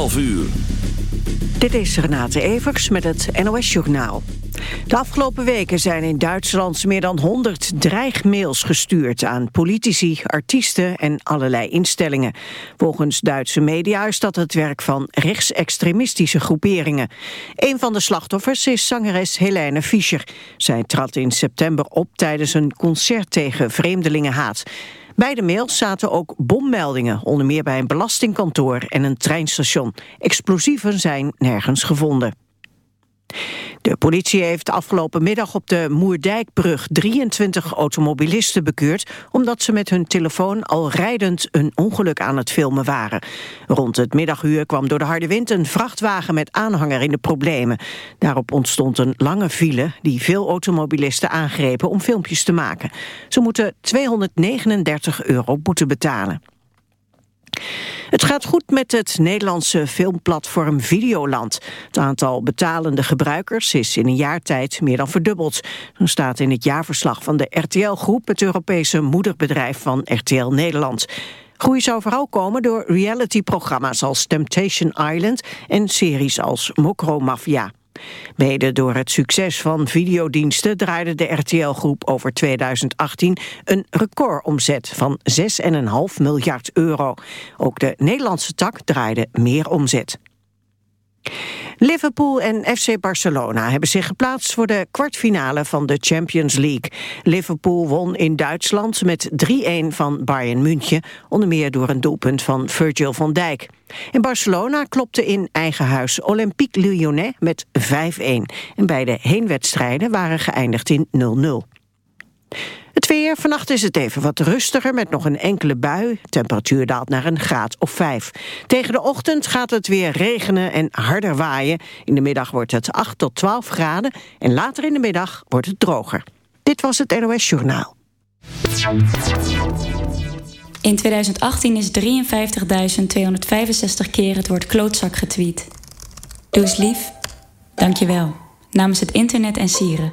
12 uur. Dit is Renate Evers met het NOS Journaal. De afgelopen weken zijn in Duitsland meer dan 100 dreigmails gestuurd aan politici, artiesten en allerlei instellingen. Volgens Duitse media is dat het werk van rechtsextremistische groeperingen. Een van de slachtoffers is zangeres Helene Fischer. Zij trad in september op tijdens een concert tegen vreemdelingenhaat. Bij de mails zaten ook bommeldingen, onder meer bij een belastingkantoor en een treinstation. Explosieven zijn nergens gevonden. De politie heeft afgelopen middag op de Moerdijkbrug 23 automobilisten bekeurd omdat ze met hun telefoon al rijdend een ongeluk aan het filmen waren. Rond het middaguur kwam door de harde wind een vrachtwagen met aanhanger in de problemen. Daarop ontstond een lange file die veel automobilisten aangrepen om filmpjes te maken. Ze moeten 239 euro boete betalen. Het gaat goed met het Nederlandse filmplatform Videoland. Het aantal betalende gebruikers is in een jaar tijd meer dan verdubbeld. Dat staat in het jaarverslag van de RTL-groep... het Europese moederbedrijf van RTL Nederland. Groei zou vooral komen door reality-programma's als Temptation Island... en series als Mokro Mafia. Mede door het succes van videodiensten draaide de RTL-groep over 2018 een recordomzet van 6,5 miljard euro. Ook de Nederlandse tak draaide meer omzet. Liverpool en FC Barcelona hebben zich geplaatst voor de kwartfinale van de Champions League. Liverpool won in Duitsland met 3-1 van Bayern München, onder meer door een doelpunt van Virgil van Dijk. In Barcelona klopte in eigen huis Olympique Lyonnais met 5-1. En beide heenwedstrijden waren geëindigd in 0-0. Vannacht is het even wat rustiger met nog een enkele bui. Temperatuur daalt naar een graad of vijf. Tegen de ochtend gaat het weer regenen en harder waaien. In de middag wordt het 8 tot 12 graden en later in de middag wordt het droger. Dit was het NOS Journaal. In 2018 is 53.265 keer het woord klootzak getweet. Doe eens lief. Dank je wel. Namens het internet en sieren.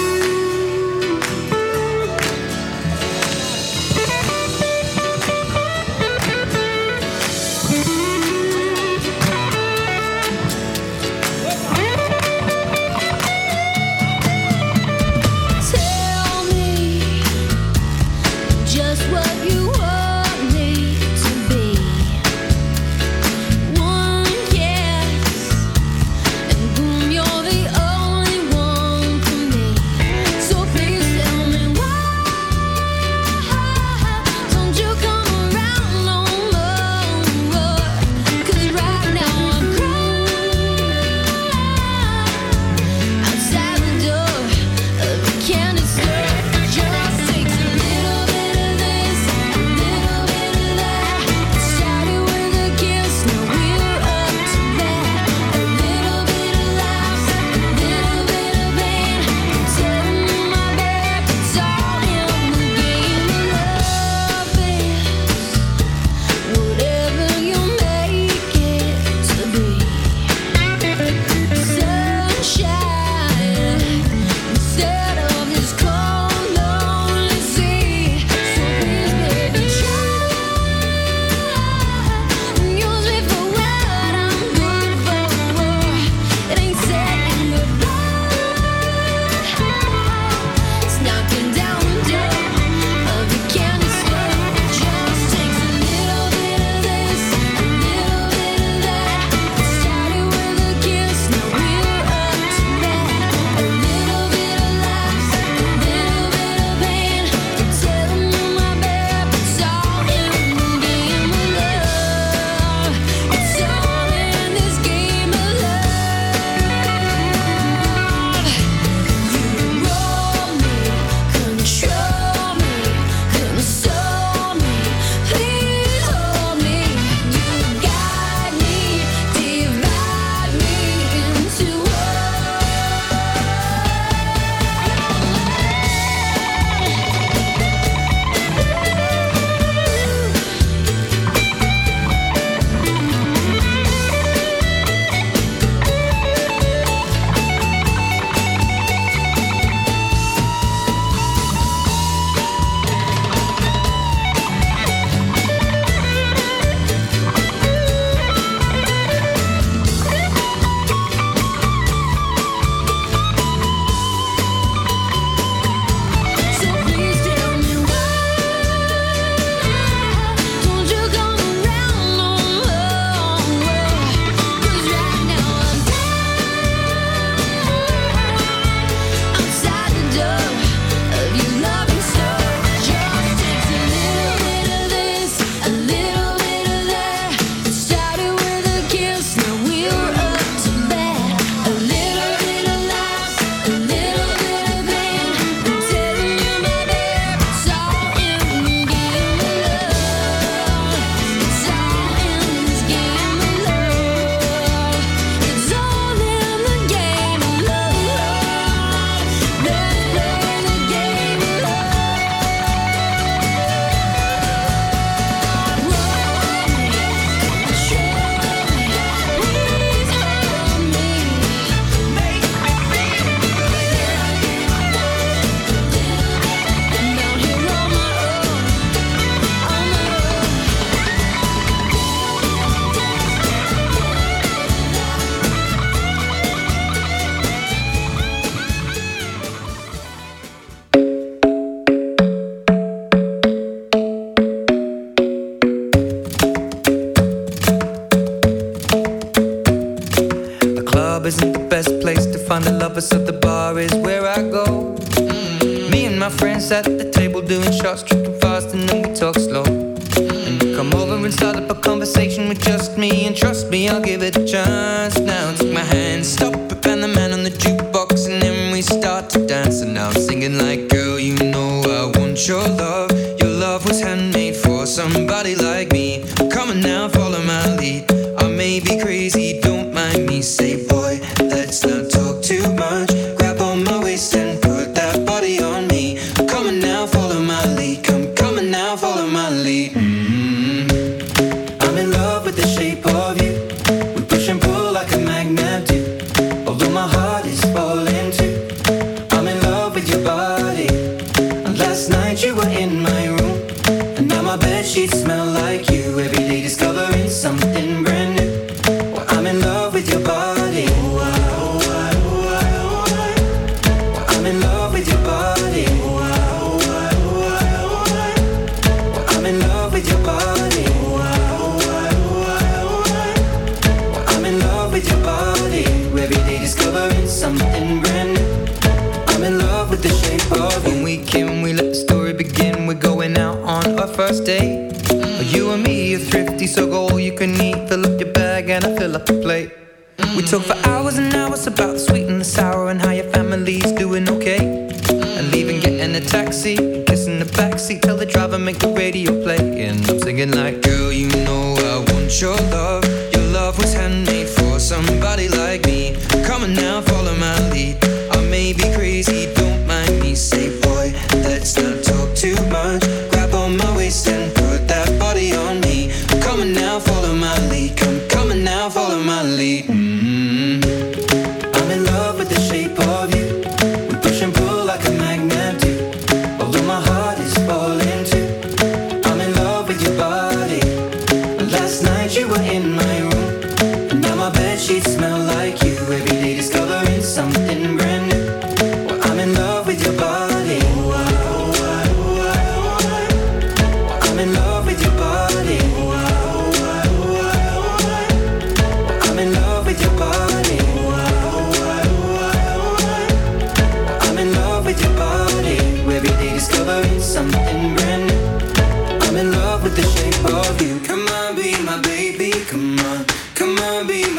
talk for hours and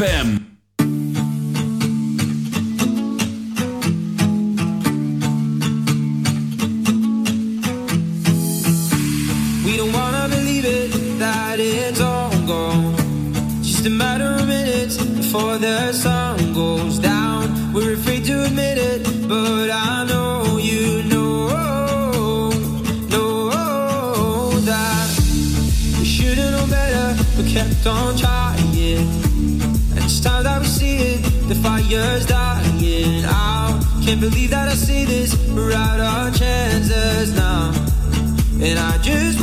ZFM. fires dying out. Can't believe that I see this. We're out our chances now. And I just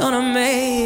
gonna make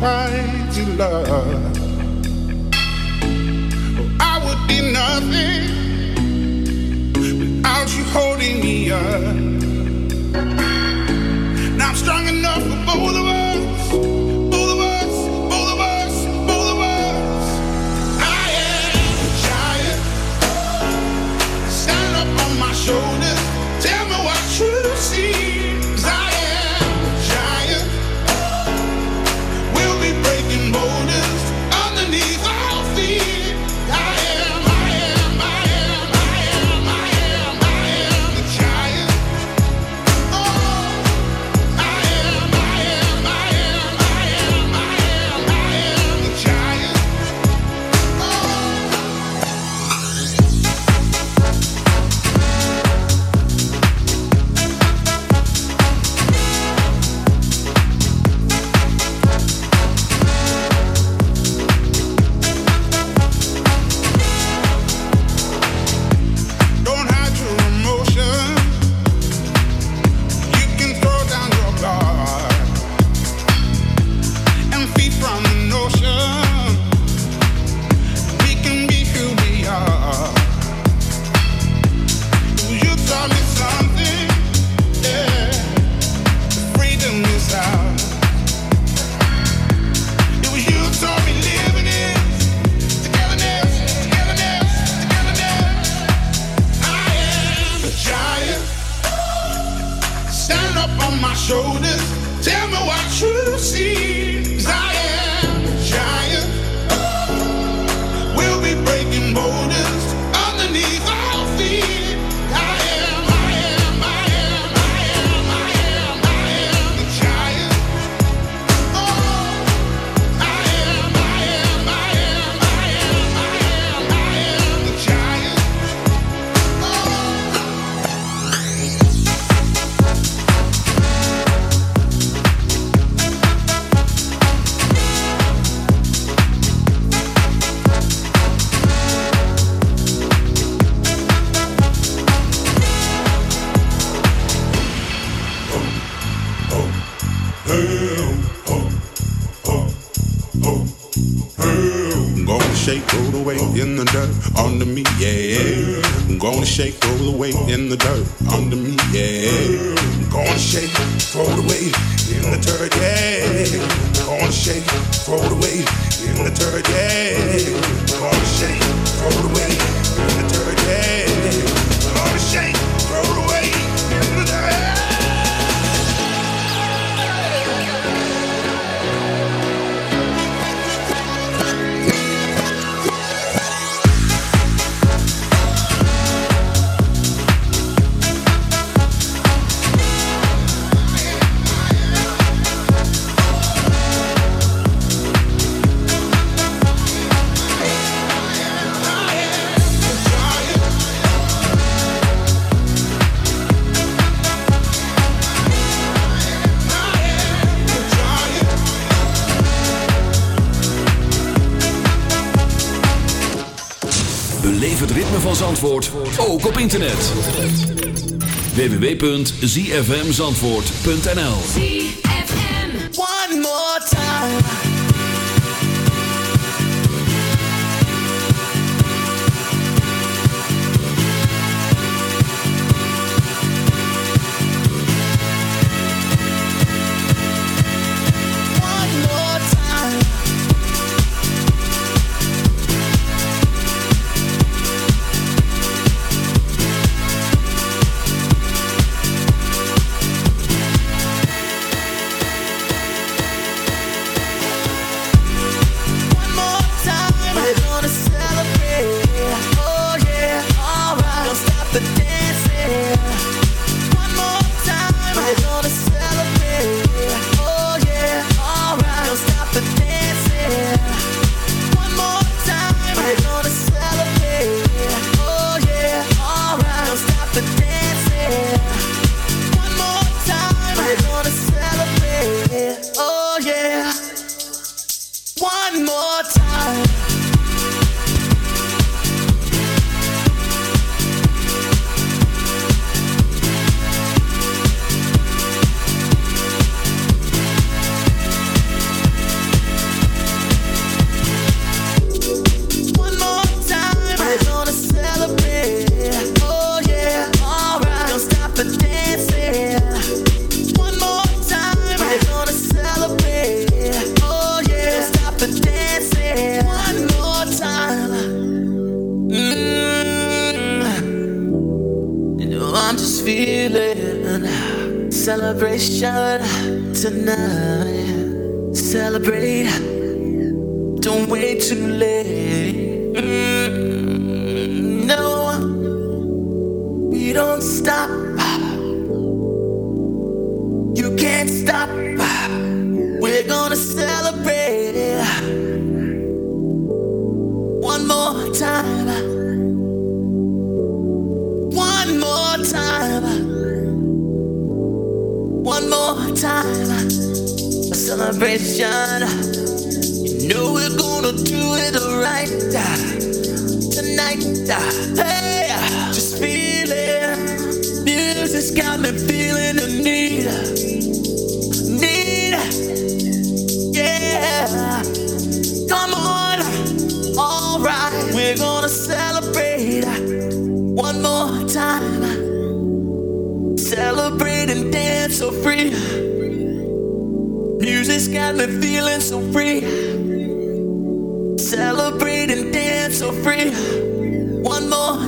unrequited love. Oh, I would be nothing without you holding me up. Now I'm strong enough for both of us. www.zfmzandvoort.nl stop. You can't stop. We're gonna celebrate it one more time. One more time. One more time. A celebration. You know we're gonna do it right tonight. Hey. It's got me feeling the need, need, yeah. Come on, all right, we're gonna celebrate one more time. Celebrate and dance so free. Music's got me feeling so free. Celebrate and dance so free